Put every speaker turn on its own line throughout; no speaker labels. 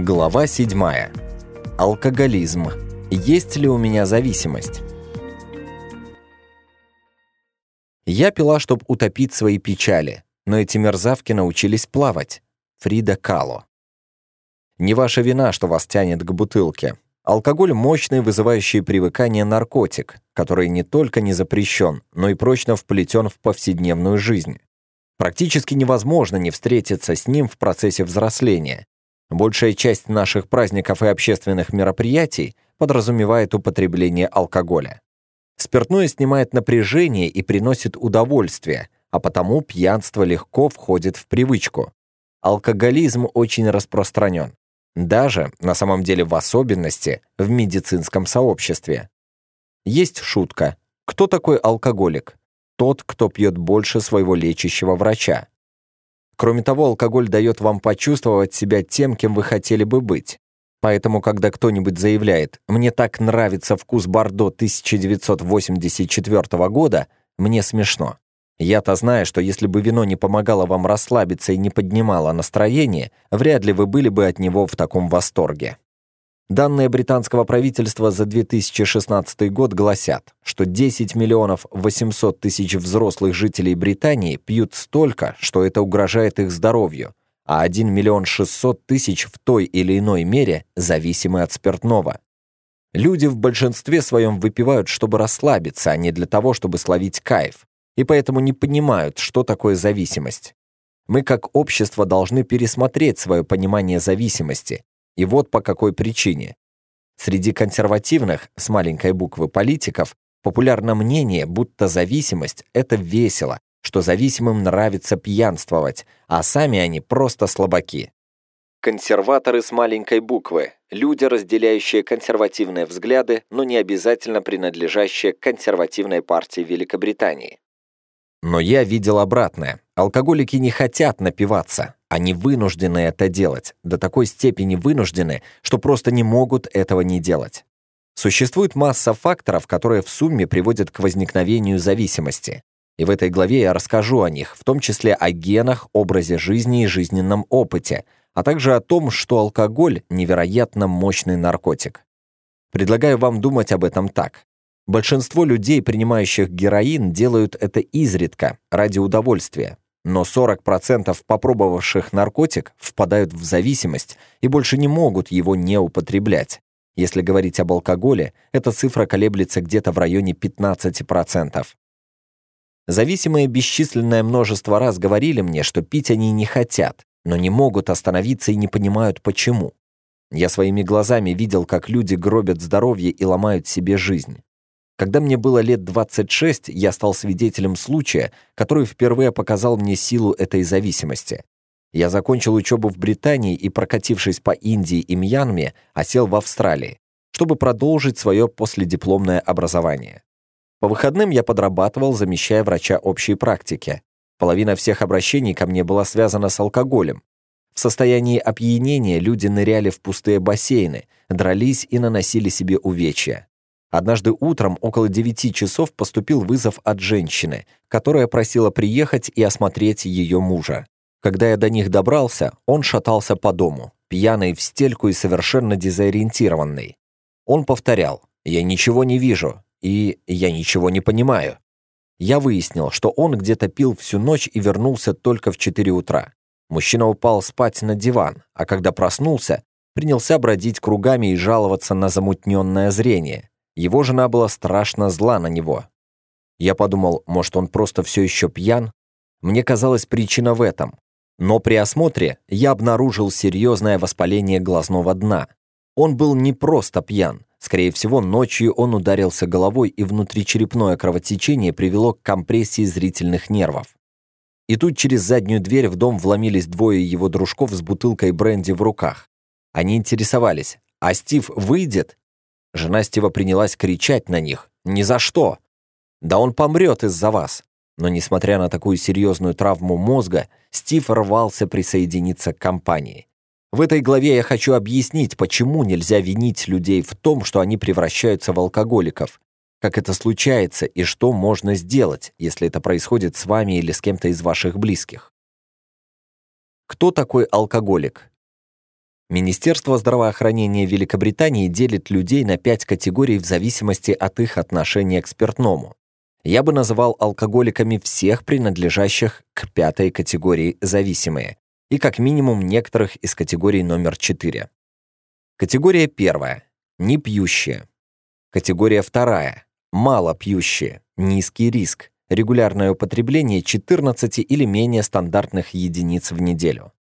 Глава 7. Алкоголизм. Есть ли у меня зависимость? Я пила, чтобы утопить свои печали, но эти мерзавки научились плавать. Фрида Кало. Не ваша вина, что вас тянет к бутылке. Алкоголь – мощный, вызывающий привыкание наркотик, который не только не запрещен, но и прочно вплетен в повседневную жизнь. Практически невозможно не встретиться с ним в процессе взросления, Большая часть наших праздников и общественных мероприятий подразумевает употребление алкоголя. Спиртное снимает напряжение и приносит удовольствие, а потому пьянство легко входит в привычку. Алкоголизм очень распространен. Даже, на самом деле в особенности, в медицинском сообществе. Есть шутка. Кто такой алкоголик? Тот, кто пьет больше своего лечащего врача. Кроме того, алкоголь дает вам почувствовать себя тем, кем вы хотели бы быть. Поэтому, когда кто-нибудь заявляет «мне так нравится вкус Бордо 1984 года», мне смешно. Я-то знаю, что если бы вино не помогало вам расслабиться и не поднимало настроение, вряд ли вы были бы от него в таком восторге. Данные британского правительства за 2016 год гласят, что 10 миллионов 800 тысяч взрослых жителей Британии пьют столько, что это угрожает их здоровью, а 1 миллион 600 тысяч в той или иной мере зависимы от спиртного. Люди в большинстве своем выпивают, чтобы расслабиться, а не для того, чтобы словить кайф, и поэтому не понимают, что такое зависимость. Мы как общество должны пересмотреть свое понимание зависимости и вот по какой причине. Среди консервативных, с маленькой буквы политиков, популярно мнение, будто зависимость – это весело, что зависимым нравится пьянствовать, а сами они просто слабаки. Консерваторы с маленькой буквы – люди, разделяющие консервативные взгляды, но не обязательно принадлежащие к консервативной партии Великобритании. Но я видел обратное. Алкоголики не хотят напиваться, они вынуждены это делать, до такой степени вынуждены, что просто не могут этого не делать. Существует масса факторов, которые в сумме приводят к возникновению зависимости. И в этой главе я расскажу о них, в том числе о генах, образе жизни и жизненном опыте, а также о том, что алкоголь – невероятно мощный наркотик. Предлагаю вам думать об этом так. Большинство людей, принимающих героин, делают это изредка, ради удовольствия, но 40% попробовавших наркотик впадают в зависимость и больше не могут его не употреблять. Если говорить об алкоголе, эта цифра колеблется где-то в районе 15%. Зависимые бесчисленное множество раз говорили мне, что пить они не хотят, но не могут остановиться и не понимают почему. Я своими глазами видел, как люди гробят здоровье и ломают себе жизнь. Когда мне было лет 26, я стал свидетелем случая, который впервые показал мне силу этой зависимости. Я закончил учебу в Британии и, прокатившись по Индии и Мьянме, осел в Австралии, чтобы продолжить свое последипломное образование. По выходным я подрабатывал, замещая врача общей практики. Половина всех обращений ко мне была связана с алкоголем. В состоянии опьянения люди ныряли в пустые бассейны, дрались и наносили себе увечья. Однажды утром около 9 часов поступил вызов от женщины, которая просила приехать и осмотреть ее мужа. Когда я до них добрался, он шатался по дому, пьяный в стельку и совершенно дезориентированный. Он повторял «Я ничего не вижу» и «Я ничего не понимаю». Я выяснил, что он где-то пил всю ночь и вернулся только в 4 утра. Мужчина упал спать на диван, а когда проснулся, принялся бродить кругами и жаловаться на замутненное зрение. Его жена была страшно зла на него. Я подумал, может, он просто все еще пьян? Мне казалась причина в этом. Но при осмотре я обнаружил серьезное воспаление глазного дна. Он был не просто пьян. Скорее всего, ночью он ударился головой, и внутричерепное кровотечение привело к компрессии зрительных нервов. И тут через заднюю дверь в дом вломились двое его дружков с бутылкой бренди в руках. Они интересовались, а Стив выйдет? Жена Стива принялась кричать на них. «Ни за что! Да он помрет из-за вас!» Но, несмотря на такую серьезную травму мозга, Стив рвался присоединиться к компании. В этой главе я хочу объяснить, почему нельзя винить людей в том, что они превращаются в алкоголиков, как это случается и что можно сделать, если это происходит с вами или с кем-то из ваших близких. Кто такой алкоголик? Министерство здравоохранения Великобритании делит людей на пять категорий в зависимости от их отношения к спиртному. Я бы называл алкоголиками всех принадлежащих к пятой категории зависимые и как минимум некоторых из категорий номер 4. Категория первая – непьющие. Категория вторая – малопьющие, низкий риск, регулярное употребление 14 или менее стандартных единиц в неделю.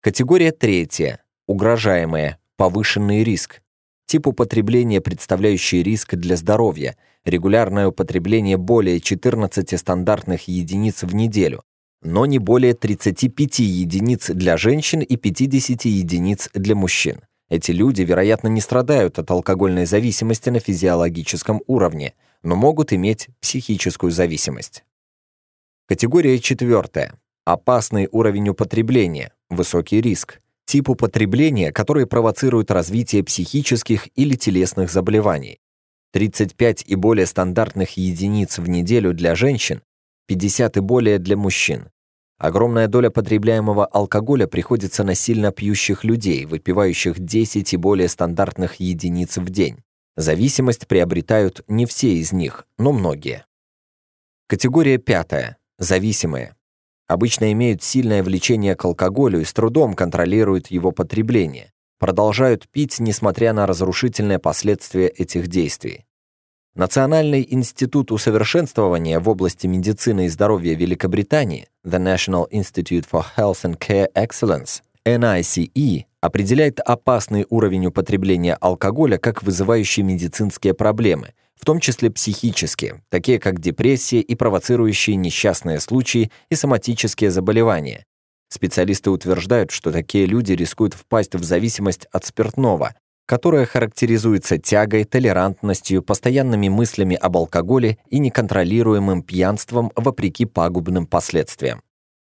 Категория третья угрожаемые, повышенный риск, тип употребления, представляющий риск для здоровья, регулярное употребление более 14 стандартных единиц в неделю, но не более 35 единиц для женщин и 50 единиц для мужчин. Эти люди, вероятно, не страдают от алкогольной зависимости на физиологическом уровне, но могут иметь психическую зависимость. Категория четвертая. Опасный уровень употребления, высокий риск типу потребления, который провоцирует развитие психических или телесных заболеваний. 35 и более стандартных единиц в неделю для женщин, 50 и более для мужчин. Огромная доля потребляемого алкоголя приходится на сильно пьющих людей, выпивающих 10 и более стандартных единиц в день. Зависимость приобретают не все из них, но многие. Категория пятая. Зависимые обычно имеют сильное влечение к алкоголю и с трудом контролируют его потребление, продолжают пить, несмотря на разрушительные последствия этих действий. Национальный институт усовершенствования в области медицины и здоровья Великобритании The National Institute for Health and Care Excellence NICE определяет опасный уровень употребления алкоголя как вызывающий медицинские проблемы – в том числе психические, такие как депрессия и провоцирующие несчастные случаи и соматические заболевания. Специалисты утверждают, что такие люди рискуют впасть в зависимость от спиртного, которая характеризуется тягой, толерантностью, постоянными мыслями об алкоголе и неконтролируемым пьянством вопреки пагубным последствиям.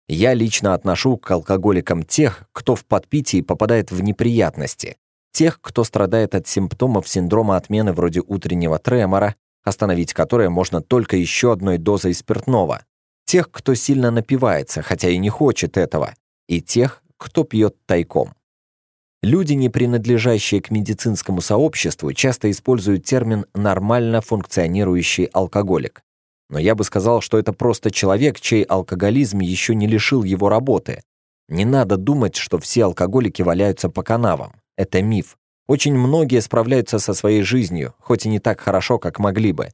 Я лично отношу к алкоголикам тех, кто в подпитии попадает в неприятности, тех, кто страдает от симптомов синдрома отмены вроде утреннего тремора, остановить которое можно только еще одной дозой спиртного, тех, кто сильно напивается, хотя и не хочет этого, и тех, кто пьет тайком. Люди, не принадлежащие к медицинскому сообществу, часто используют термин «нормально функционирующий алкоголик». Но я бы сказал, что это просто человек, чей алкоголизм еще не лишил его работы. Не надо думать, что все алкоголики валяются по канавам это миф. Очень многие справляются со своей жизнью, хоть и не так хорошо, как могли бы.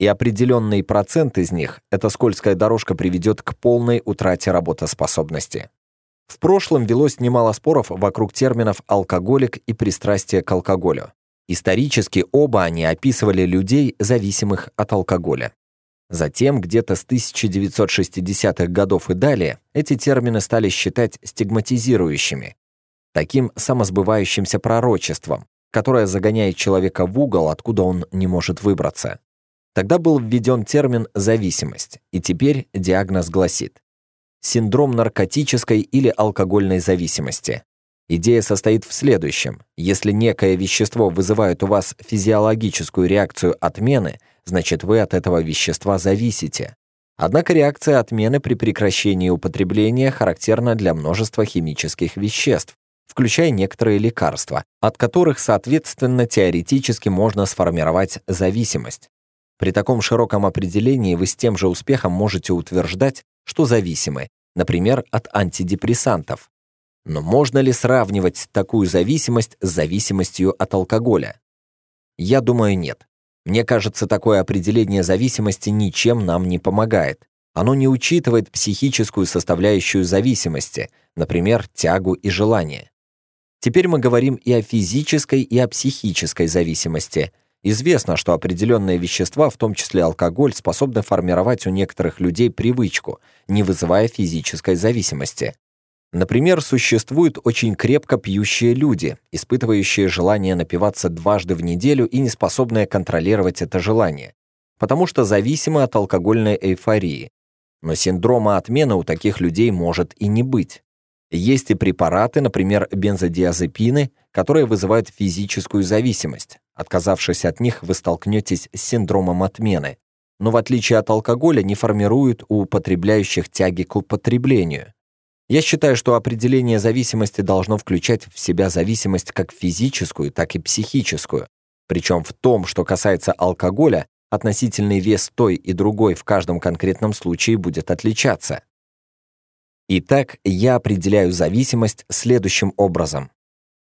И определенный процент из них эта скользкая дорожка приведет к полной утрате работоспособности. В прошлом велось немало споров вокруг терминов «алкоголик» и «пристрастие к алкоголю». Исторически оба они описывали людей, зависимых от алкоголя. Затем, где-то с 1960-х годов и далее, эти термины стали считать стигматизирующими, таким самосбывающимся пророчеством, которое загоняет человека в угол, откуда он не может выбраться. Тогда был введен термин «зависимость», и теперь диагноз гласит «синдром наркотической или алкогольной зависимости». Идея состоит в следующем. Если некое вещество вызывает у вас физиологическую реакцию отмены, значит вы от этого вещества зависите. Однако реакция отмены при прекращении употребления характерна для множества химических веществ, включая некоторые лекарства, от которых, соответственно, теоретически можно сформировать зависимость. При таком широком определении вы с тем же успехом можете утверждать, что зависимы, например, от антидепрессантов. Но можно ли сравнивать такую зависимость с зависимостью от алкоголя? Я думаю, нет. Мне кажется, такое определение зависимости ничем нам не помогает. Оно не учитывает психическую составляющую зависимости, например, тягу и желание. Теперь мы говорим и о физической, и о психической зависимости. Известно, что определенные вещества, в том числе алкоголь, способны формировать у некоторых людей привычку, не вызывая физической зависимости. Например, существуют очень крепко пьющие люди, испытывающие желание напиваться дважды в неделю и не способные контролировать это желание, потому что зависимы от алкогольной эйфории. Но синдрома отмены у таких людей может и не быть. Есть и препараты, например, бензодиазепины, которые вызывают физическую зависимость. Отказавшись от них, вы столкнетесь с синдромом отмены. Но в отличие от алкоголя, не формируют у употребляющих тяги к употреблению. Я считаю, что определение зависимости должно включать в себя зависимость как физическую, так и психическую. Причем в том, что касается алкоголя, относительный вес той и другой в каждом конкретном случае будет отличаться. Итак, я определяю зависимость следующим образом.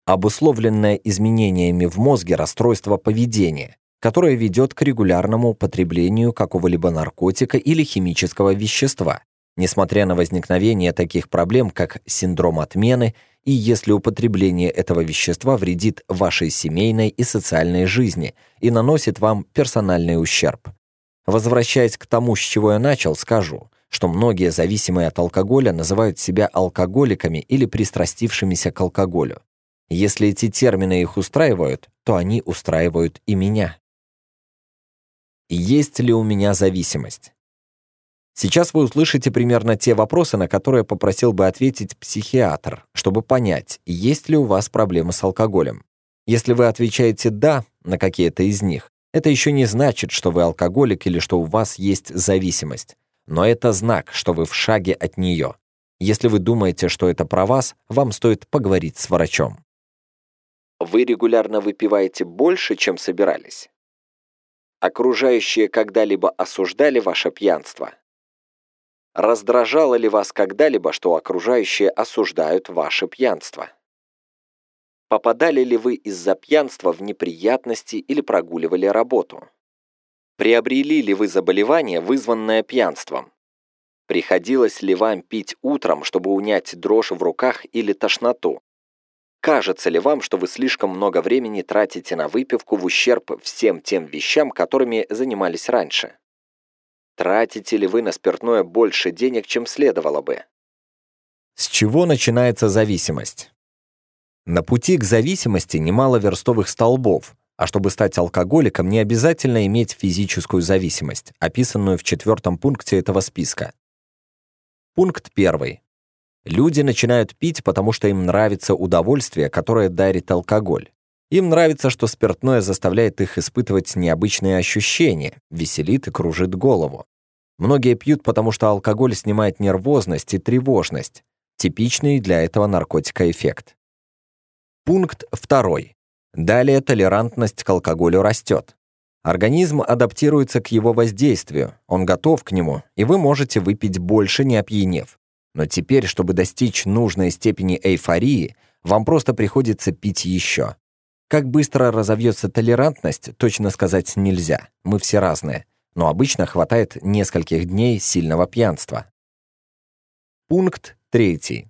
Обусловленное изменениями в мозге расстройство поведения, которое ведет к регулярному употреблению какого-либо наркотика или химического вещества, несмотря на возникновение таких проблем, как синдром отмены, и если употребление этого вещества вредит вашей семейной и социальной жизни и наносит вам персональный ущерб. Возвращаясь к тому, с чего я начал, скажу – что многие зависимые от алкоголя называют себя алкоголиками или пристрастившимися к алкоголю. Если эти термины их устраивают, то они устраивают и меня. Есть ли у меня зависимость? Сейчас вы услышите примерно те вопросы, на которые попросил бы ответить психиатр, чтобы понять, есть ли у вас проблемы с алкоголем. Если вы отвечаете «да» на какие-то из них, это еще не значит, что вы алкоголик или что у вас есть зависимость но это знак, что вы в шаге от нее. Если вы думаете, что это про вас, вам стоит поговорить с врачом. Вы регулярно выпиваете больше, чем собирались? Окружающие когда-либо осуждали ваше пьянство? Раздражало ли вас когда-либо, что окружающие осуждают ваше пьянство? Попадали ли вы из-за пьянства в неприятности или прогуливали работу? Приобрели ли вы заболевание, вызванное пьянством? Приходилось ли вам пить утром, чтобы унять дрожь в руках или тошноту? Кажется ли вам, что вы слишком много времени тратите на выпивку в ущерб всем тем вещам, которыми занимались раньше? Тратите ли вы на спиртное больше денег, чем следовало бы? С чего начинается зависимость? На пути к зависимости немало верстовых столбов, а чтобы стать алкоголиком, не обязательно иметь физическую зависимость, описанную в четвертом пункте этого списка. Пункт первый. Люди начинают пить, потому что им нравится удовольствие, которое дарит алкоголь. Им нравится, что спиртное заставляет их испытывать необычные ощущения, веселит и кружит голову. Многие пьют, потому что алкоголь снимает нервозность и тревожность, типичный для этого наркотика эффект. Пункт второй. Далее толерантность к алкоголю растет. Организм адаптируется к его воздействию, он готов к нему, и вы можете выпить больше, не опьянев. Но теперь, чтобы достичь нужной степени эйфории, вам просто приходится пить еще. Как быстро разовьется толерантность, точно сказать нельзя, мы все разные, но обычно хватает нескольких дней сильного пьянства. Пункт третий.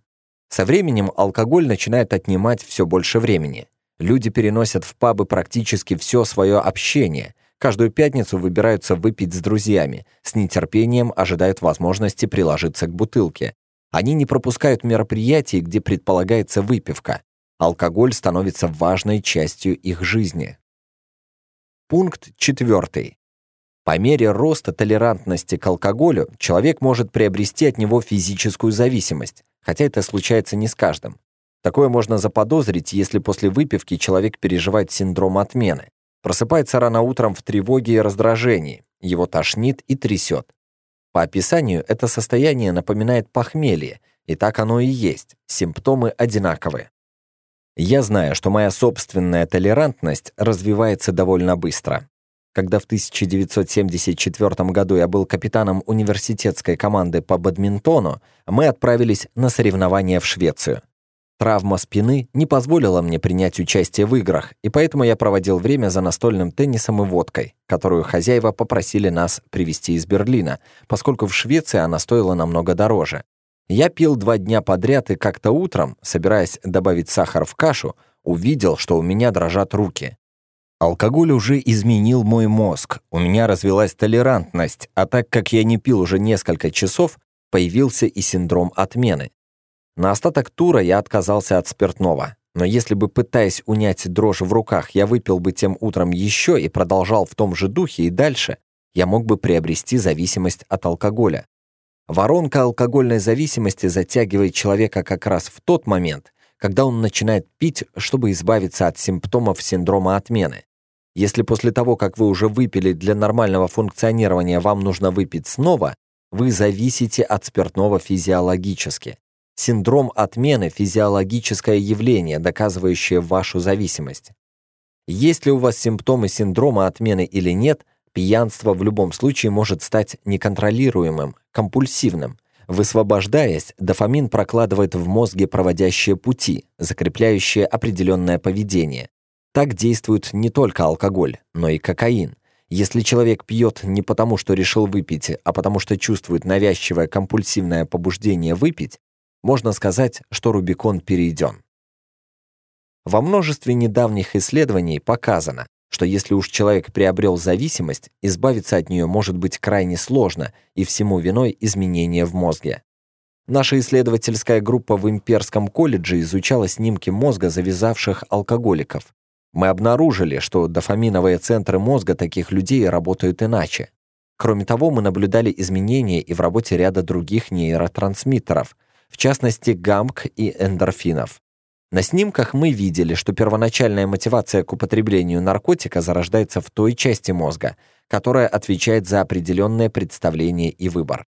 Со временем алкоголь начинает отнимать все больше времени. Люди переносят в пабы практически все свое общение. Каждую пятницу выбираются выпить с друзьями, с нетерпением ожидают возможности приложиться к бутылке. Они не пропускают мероприятий, где предполагается выпивка. Алкоголь становится важной частью их жизни. Пункт четвертый. По мере роста толерантности к алкоголю человек может приобрести от него физическую зависимость, хотя это случается не с каждым. Такое можно заподозрить, если после выпивки человек переживает синдром отмены. Просыпается рано утром в тревоге и раздражении, его тошнит и трясет. По описанию это состояние напоминает похмелье, и так оно и есть, симптомы одинаковые. Я знаю, что моя собственная толерантность развивается довольно быстро. Когда в 1974 году я был капитаном университетской команды по бадминтону, мы отправились на соревнования в Швецию. Травма спины не позволила мне принять участие в играх, и поэтому я проводил время за настольным теннисом и водкой, которую хозяева попросили нас привезти из Берлина, поскольку в Швеции она стоила намного дороже. Я пил два дня подряд и как-то утром, собираясь добавить сахар в кашу, увидел, что у меня дрожат руки. Алкоголь уже изменил мой мозг, у меня развилась толерантность, а так как я не пил уже несколько часов, появился и синдром отмены. На остаток тура я отказался от спиртного. Но если бы, пытаясь унять дрожь в руках, я выпил бы тем утром еще и продолжал в том же духе и дальше, я мог бы приобрести зависимость от алкоголя. Воронка алкогольной зависимости затягивает человека как раз в тот момент, когда он начинает пить, чтобы избавиться от симптомов синдрома отмены. Если после того, как вы уже выпили для нормального функционирования, вам нужно выпить снова, вы зависите от спиртного физиологически. Синдром отмены – физиологическое явление, доказывающее вашу зависимость. Есть ли у вас симптомы синдрома отмены или нет, пьянство в любом случае может стать неконтролируемым, компульсивным. Высвобождаясь, дофамин прокладывает в мозге проводящие пути, закрепляющие определенное поведение. Так действует не только алкоголь, но и кокаин. Если человек пьет не потому, что решил выпить, а потому что чувствует навязчивое компульсивное побуждение выпить, можно сказать, что Рубикон перейден. Во множестве недавних исследований показано, что если уж человек приобрел зависимость, избавиться от нее может быть крайне сложно, и всему виной изменения в мозге. Наша исследовательская группа в Имперском колледже изучала снимки мозга завязавших алкоголиков. Мы обнаружили, что дофаминовые центры мозга таких людей работают иначе. Кроме того, мы наблюдали изменения и в работе ряда других нейротрансмиттеров – в частности гамк и эндорфинов. На снимках мы видели, что первоначальная мотивация к употреблению наркотика зарождается в той части мозга, которая отвечает за определенное представление и выбор.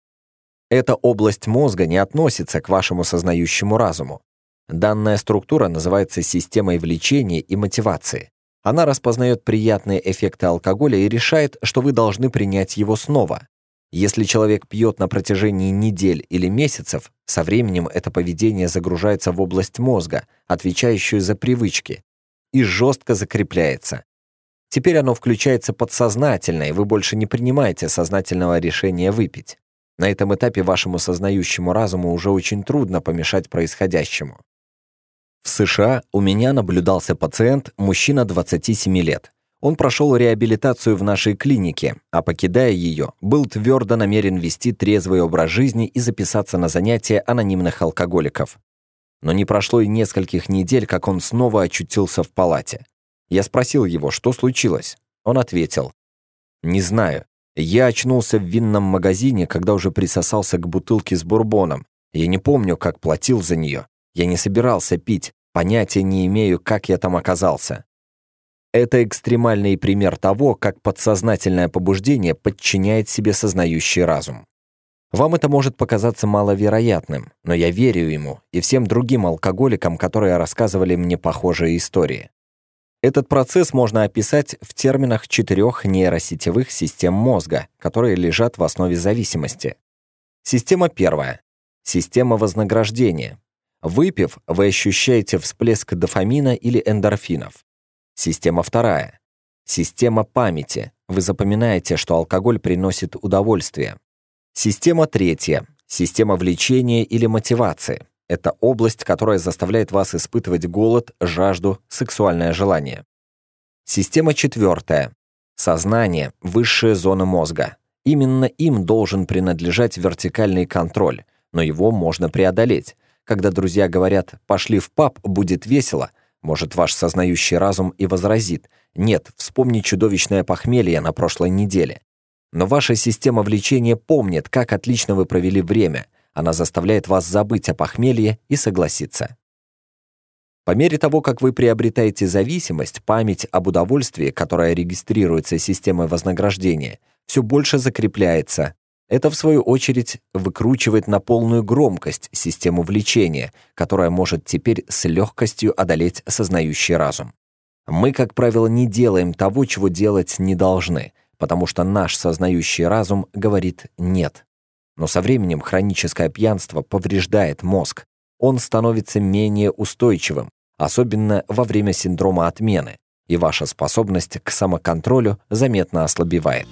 Эта область мозга не относится к вашему сознающему разуму. Данная структура называется системой влечения и мотивации. Она распознает приятные эффекты алкоголя и решает, что вы должны принять его снова. Если человек пьет на протяжении недель или месяцев, со временем это поведение загружается в область мозга, отвечающую за привычки, и жестко закрепляется. Теперь оно включается подсознательно, и вы больше не принимаете сознательного решения выпить. На этом этапе вашему сознающему разуму уже очень трудно помешать происходящему. В США у меня наблюдался пациент, мужчина 27 лет. Он прошел реабилитацию в нашей клинике, а покидая ее, был твердо намерен вести трезвый образ жизни и записаться на занятия анонимных алкоголиков. Но не прошло и нескольких недель, как он снова очутился в палате. Я спросил его, что случилось. Он ответил. «Не знаю. Я очнулся в винном магазине, когда уже присосался к бутылке с бурбоном. Я не помню, как платил за нее. Я не собирался пить. Понятия не имею, как я там оказался. Это экстремальный пример того, как подсознательное побуждение подчиняет себе сознающий разум. Вам это может показаться маловероятным, но я верю ему и всем другим алкоголикам, которые рассказывали мне похожие истории. Этот процесс можно описать в терминах четырех нейросетевых систем мозга, которые лежат в основе зависимости. Система первая. Система вознаграждения. Выпив, вы ощущаете всплеск дофамина или эндорфинов. Система вторая. Система памяти. Вы запоминаете, что алкоголь приносит удовольствие. Система третья. Система влечения или мотивации. Это область, которая заставляет вас испытывать голод, жажду, сексуальное желание. Система четвертая. Сознание – высшая зона мозга. Именно им должен принадлежать вертикальный контроль, но его можно преодолеть. Когда друзья говорят «пошли в паб, будет весело», может, ваш сознающий разум и возразит «Нет, вспомни чудовищное похмелье на прошлой неделе». Но ваша система влечения помнит, как отлично вы провели время. Она заставляет вас забыть о похмелье и согласиться. По мере того, как вы приобретаете зависимость, память об удовольствии, которая регистрируется системой вознаграждения, все больше закрепляется, это, в свою очередь, выкручивает на полную громкость систему влечения, которая может теперь с легкостью одолеть сознающий разум. Мы, как правило, не делаем того, чего делать не должны, потому что наш сознающий разум говорит «нет». Но со временем хроническое пьянство повреждает мозг. Он становится менее устойчивым, особенно во время синдрома отмены, и ваша способность к самоконтролю заметно ослабевает.